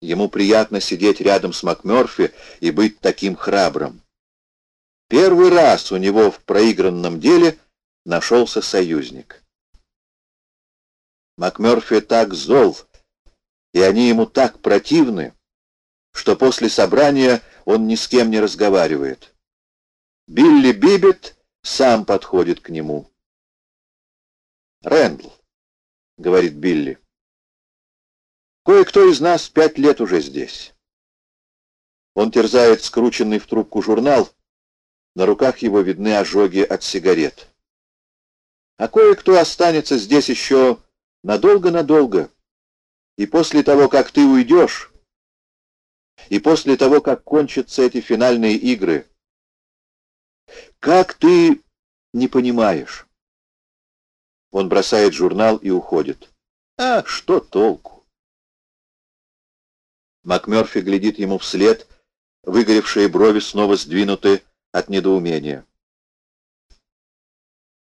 Ему приятно сидеть рядом с МакМёрфи и быть таким храбрым. Первый раз у него в проигранном деле нашелся союзник. МакМёрфи так зол, и они ему так противны, что после собрания он ни с кем не разговаривает. Билли Бибет сам подходит к нему. «Рэндл», — говорит Билли, — «кое-кто из нас пять лет уже здесь». Он терзает скрученный в трубку журнал, на руках его видны ожоги от сигарет. А кое-кто останется здесь еще надолго-надолго, и после того, как ты уйдешь, и после того, как кончатся эти финальные игры, как ты не понимаешь? Он бросает журнал и уходит. А что толку? МакМёрфи глядит ему вслед, выгоревшие брови снова сдвинуты от недоумения.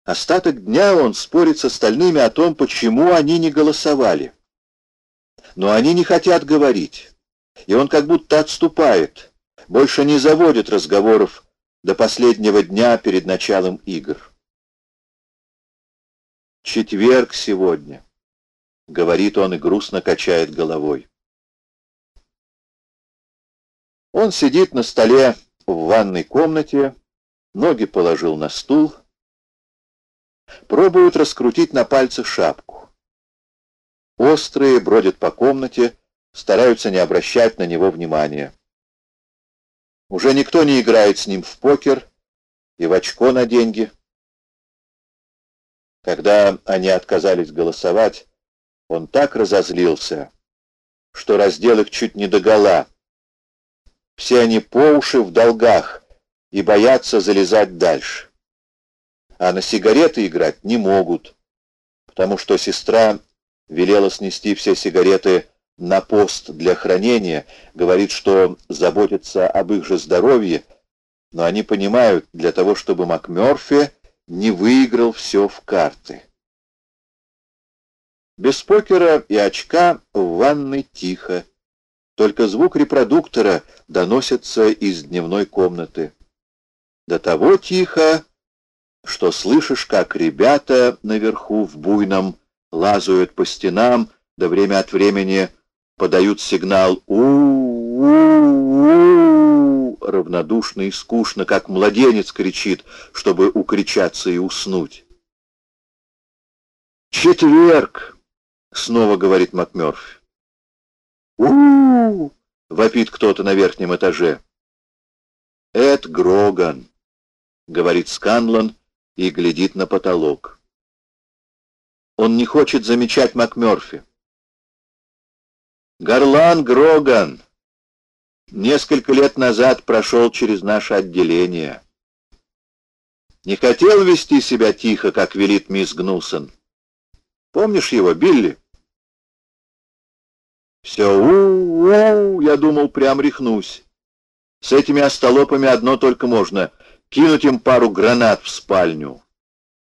Остаток дня он спорит с остальными о том, почему они не голосовали. Но они не хотят говорить, и он как будто отступает, больше не заводит разговоров до последнего дня перед началом игр. «Четверг сегодня», — говорит он и грустно качает головой. Он сидит на столе в ванной комнате, ноги положил на стул, пробует раскрутить на пальцах шапку. Острые бродят по комнате, стараются не обращать на него внимания. Уже никто не играет с ним в покер и в очко на деньги. Когда они отказались голосовать, он так разозлился, что раздел их чуть не догола. Все они по уши в долгах и боятся залезать дальше. А на сигареты играть не могут, потому что сестра велела снести все сигареты на пост для хранения, говорит, что заботится об их же здоровье, но они понимают, для того, чтобы МакМёрфи не выиграл все в карты. Без покера и очка в ванной тихо, только звук репродуктора доносится из дневной комнаты. До того тихо, что слышишь, как ребята наверху в буйном лазают по стенам, да время от времени подают сигнал у-у-у, равнодушно и скучно, как младенец кричит, чтобы укричаться и уснуть. «Четверг!» — снова говорит МакМёрфи. У вопит кто-то на верхнем этаже. «Эд Гроган», — говорит Сканлан и глядит на потолок. Он не хочет замечать МакМёрфи. Гарлан Гроган несколько лет назад прошел через наше отделение. Не хотел вести себя тихо, как велит мисс Гнусон. Помнишь его, Билли? Все у-у, я думал, прям рехнусь. С этими остолопами одно только можно — кинуть им пару гранат в спальню.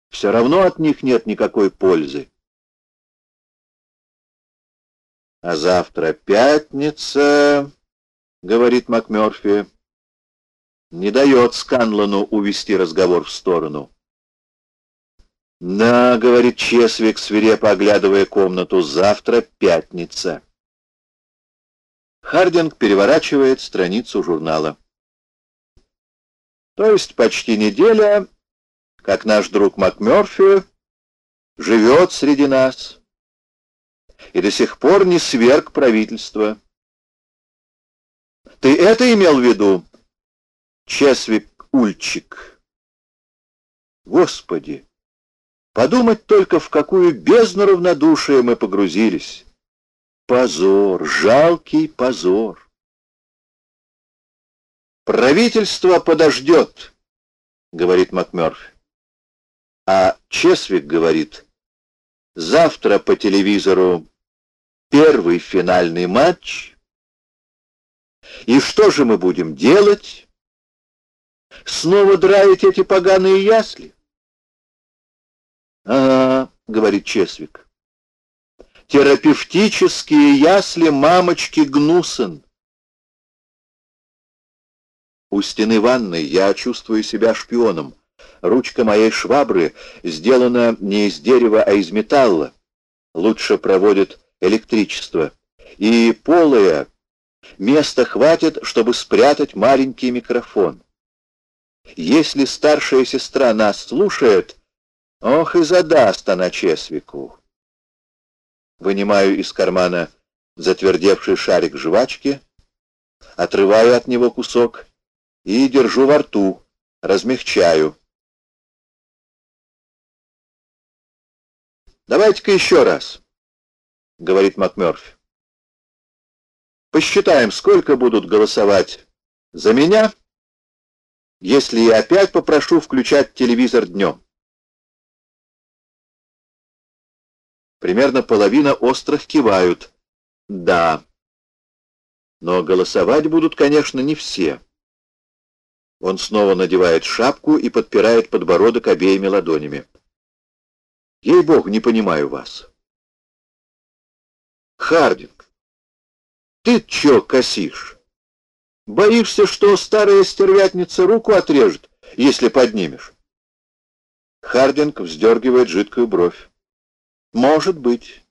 Все равно от них нет никакой пользы. А завтра пятница, — говорит МакМёрфи, — не дает Сканлану увести разговор в сторону. «Да», — говорит Чесвик, свирепо оглядывая комнату, — «завтра пятница». Хардинг переворачивает страницу журнала. То есть почти неделя, как наш друг МакМёрфи живет среди нас и до сих пор не сверг правительство. Ты это имел в виду, Чесвик Ульчик? Господи, подумать только, в какую бездну равнодушия мы погрузились. Позор, жалкий позор. «Правительство подождет», — говорит МакМёрфи. А Чесвик говорит, «Завтра по телевизору первый финальный матч. И что же мы будем делать? Снова драить эти поганые ясли? — А, — говорит Чесвик, — терапевтические ясли мамочки Гнусен. У стены ванной я чувствую себя шпионом. Ручка моей швабры сделана не из дерева, а из металла. Лучше проводит электричество. И полая места хватит, чтобы спрятать маленький микрофон. Если старшая сестра нас слушает, ох и задаст она Чесвику. Вынимаю из кармана затвердевший шарик жвачки, отрываю от него кусок и держу во рту, размягчаю. «Давайте-ка еще раз», — говорит МакМёрфи. «Посчитаем, сколько будут голосовать за меня, если я опять попрошу включать телевизор днем». Примерно половина острых кивают. «Да». Но голосовать будут, конечно, не все. Он снова надевает шапку и подпирает подбородок обеими ладонями. Ей-богу, не понимаю вас. Хардинг, ты чё косишь? Боишься, что старая стервятница руку отрежет, если поднимешь? Хардинг вздергивает жидкую бровь. Может быть.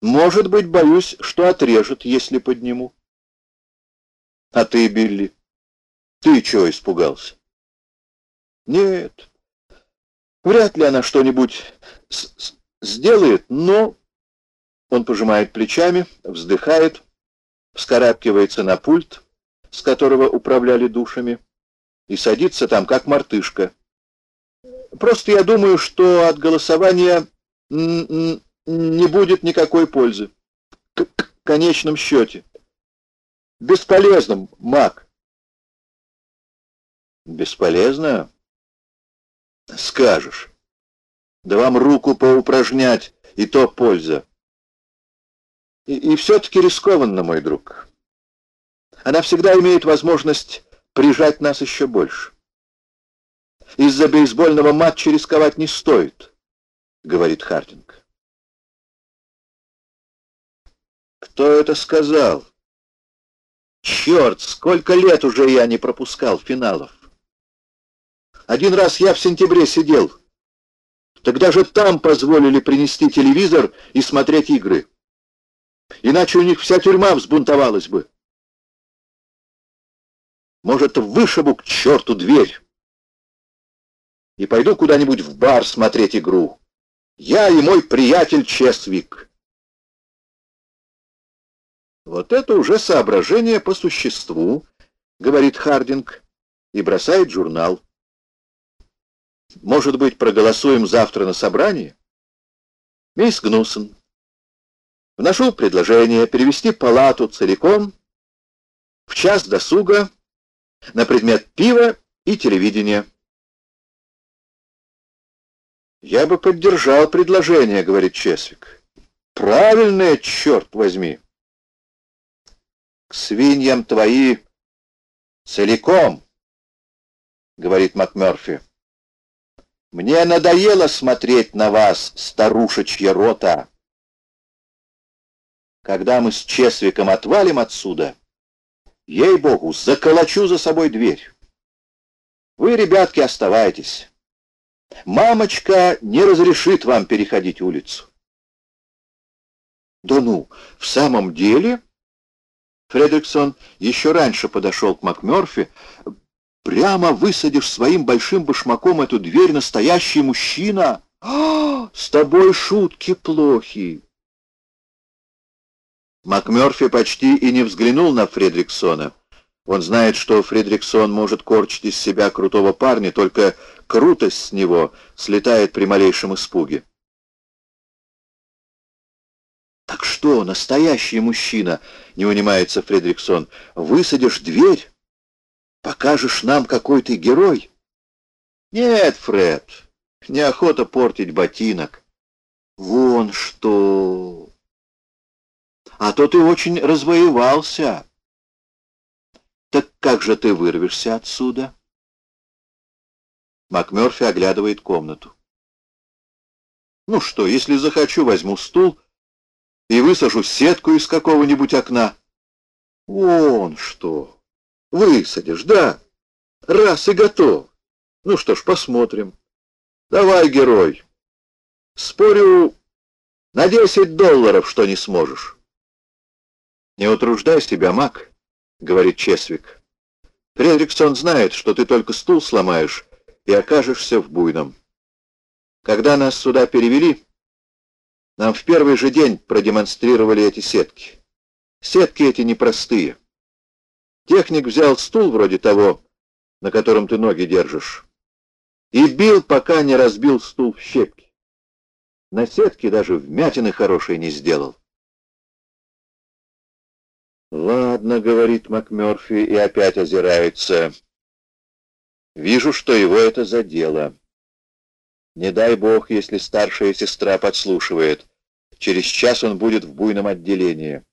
Может быть, боюсь, что отрежет, если подниму. А ты, Билли, ты чё испугался? Нет, Вряд ли она что-нибудь сделает, но... Он пожимает плечами, вздыхает, вскарабкивается на пульт, с которого управляли душами, и садится там, как мартышка. Просто я думаю, что от голосования не будет никакой пользы. К конечном счете. Бесполезным, маг. Бесполезно? Скажешь. Да вам руку поупражнять, и то польза. И, и все-таки рискованно, мой друг. Она всегда имеет возможность прижать нас еще больше. Из-за бейсбольного матча рисковать не стоит, говорит Хардинг. Кто это сказал? Черт, сколько лет уже я не пропускал финалов. Один раз я в сентябре сидел. Тогда же там позволили принести телевизор и смотреть игры. Иначе у них вся тюрьма взбунтовалась бы. Может, вышибу к черту дверь и пойду куда-нибудь в бар смотреть игру. Я и мой приятель Чесвик. Вот это уже соображение по существу, говорит Хардинг и бросает журнал. Может быть, проголосуем завтра на собрании? Мисс Гнусен, вношу предложение перевести палату целиком в час досуга на предмет пива и телевидения. «Я бы поддержал предложение», — говорит Чесвик. «Правильное, черт возьми!» «К свиньям твои целиком», — говорит МакМёрфи. Мне надоело смотреть на вас, старушечья рота. Когда мы с Чесвиком отвалим отсюда, ей-богу, заколочу за собой дверь. Вы, ребятки, оставайтесь. Мамочка не разрешит вам переходить улицу. Да ну, в самом деле... Фредериксон еще раньше подошел к МакМёрфи, Прямо высадишь своим большим башмаком эту дверь настоящий мужчина. А, с тобой шутки плохи. МакМёрфи почти и не взглянул на Фредриксона. Он знает, что Фредриксон может корчить из себя крутого парня, только крутость с него слетает при малейшем испуге. «Так что, настоящий мужчина?» — не унимается Фредриксон. «Высадишь дверь?» Покажешь нам, какой ты герой? Нет, Фред, неохота портить ботинок. Вон что! А то ты очень развоевался. Так как же ты вырвешься отсюда? МакМёрфи оглядывает комнату. Ну что, если захочу, возьму стул и высажу сетку из какого-нибудь окна. Вон что. Высадишь, да. Раз и готов. Ну что ж, посмотрим. Давай, герой. Спорю на десять долларов, что не сможешь. Не утруждай себя, Мак, говорит Чесвик. Фредриксон знает, что ты только стул сломаешь и окажешься в буйном. Когда нас сюда перевели, нам в первый же день продемонстрировали эти сетки. Сетки эти непростые. Техник взял стул вроде того, на котором ты ноги держишь, и бил, пока не разбил стул в щепки. На сетке даже вмятины хорошие не сделал. «Ладно», — говорит МакМёрфи и опять озирается. «Вижу, что его это задело. Не дай бог, если старшая сестра подслушивает. Через час он будет в буйном отделении.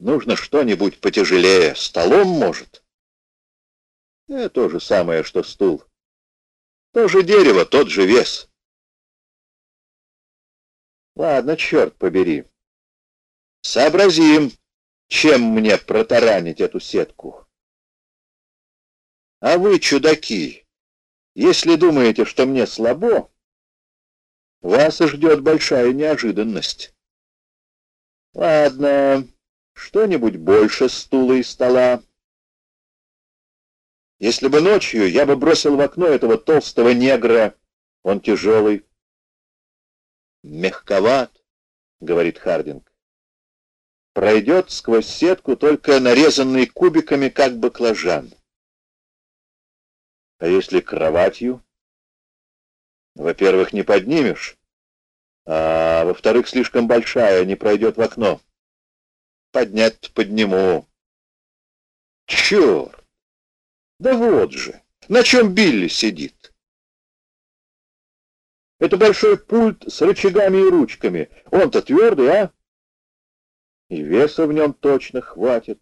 Нужно что-нибудь потяжелее. Столом, может?» Это то же самое, что стул. То же дерево, тот же вес. Ладно, черт побери. Сообразим, чем мне протаранить эту сетку. А вы, чудаки, если думаете, что мне слабо, вас ждет большая неожиданность. Ладно, что-нибудь больше стула и стола. Если бы ночью я бы бросил в окно этого толстого негра, он тяжелый. Мягковат, говорит Хардинг. Пройдет сквозь сетку только нарезанный кубиками, как баклажан. А если кроватью? Во-первых, не поднимешь, а во-вторых, слишком большая, не пройдет в окно. Поднять подниму. Черт! Да вот же, на чем Билли сидит. Это большой пульт с рычагами и ручками. Он-то твердый, а? И веса в нем точно хватит.